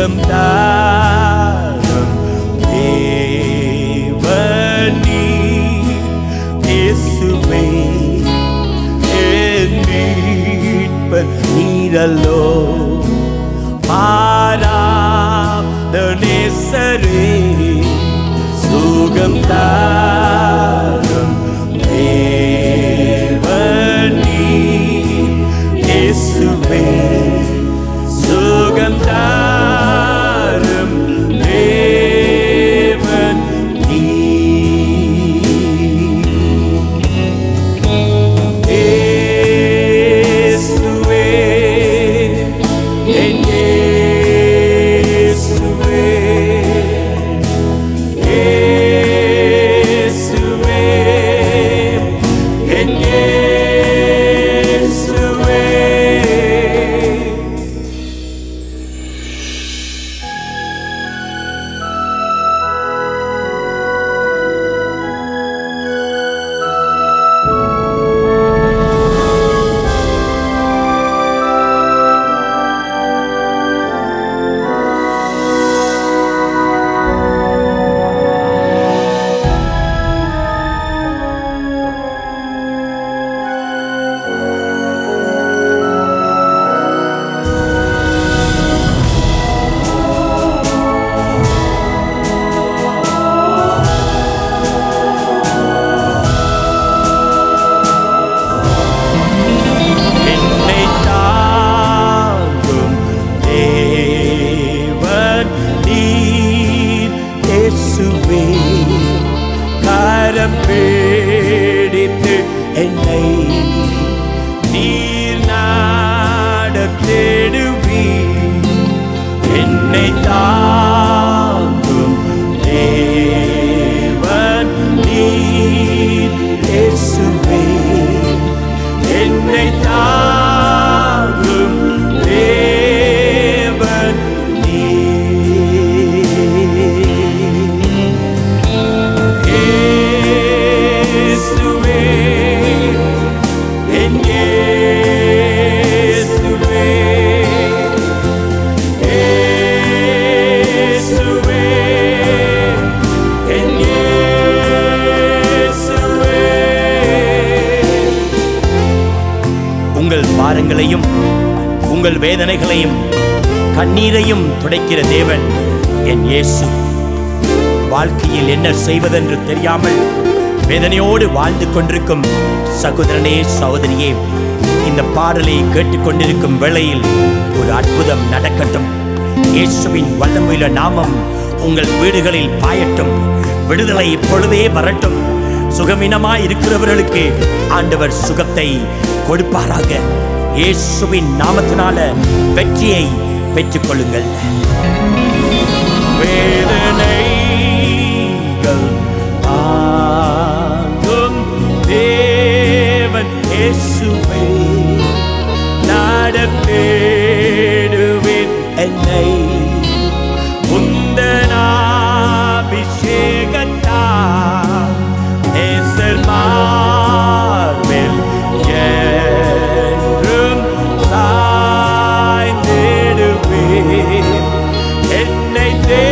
gentaram Ebony is made in meat beneath a low Para the necessary Sugam உங்கள் பாரங்களையும் உங்கள் வேதனைகளையும் கண்ணீரையும் துடைக்கிற தேவன் என் இயேசு. வாழ்க்கையில் என்ன செய்வதென்று தெரியாமல் வேதனையோடு வாழ்ந்து கொண்டிருக்கும் சகோதரனே சகோதரியே இந்த பாடலை கேட்டுக்கொண்டிருக்கும் வேளையில் ஒரு அற்புதம் நடக்கட்டும். இயேசுவின் வல்லமுயில நாமம் உங்கள் வீடுகளில் பாயட்டும். விடுதலை இப்பொழுதே வரட்டும். சுகமினமாய் இருக்கிறவர்களுக்கு ஆண்டவர் சுகத்தை கொடுப்பாராக. இயேசுவின் நாமத்தினால வெற்றியை பெற்றுக்கொள்ளுங்கள். They did.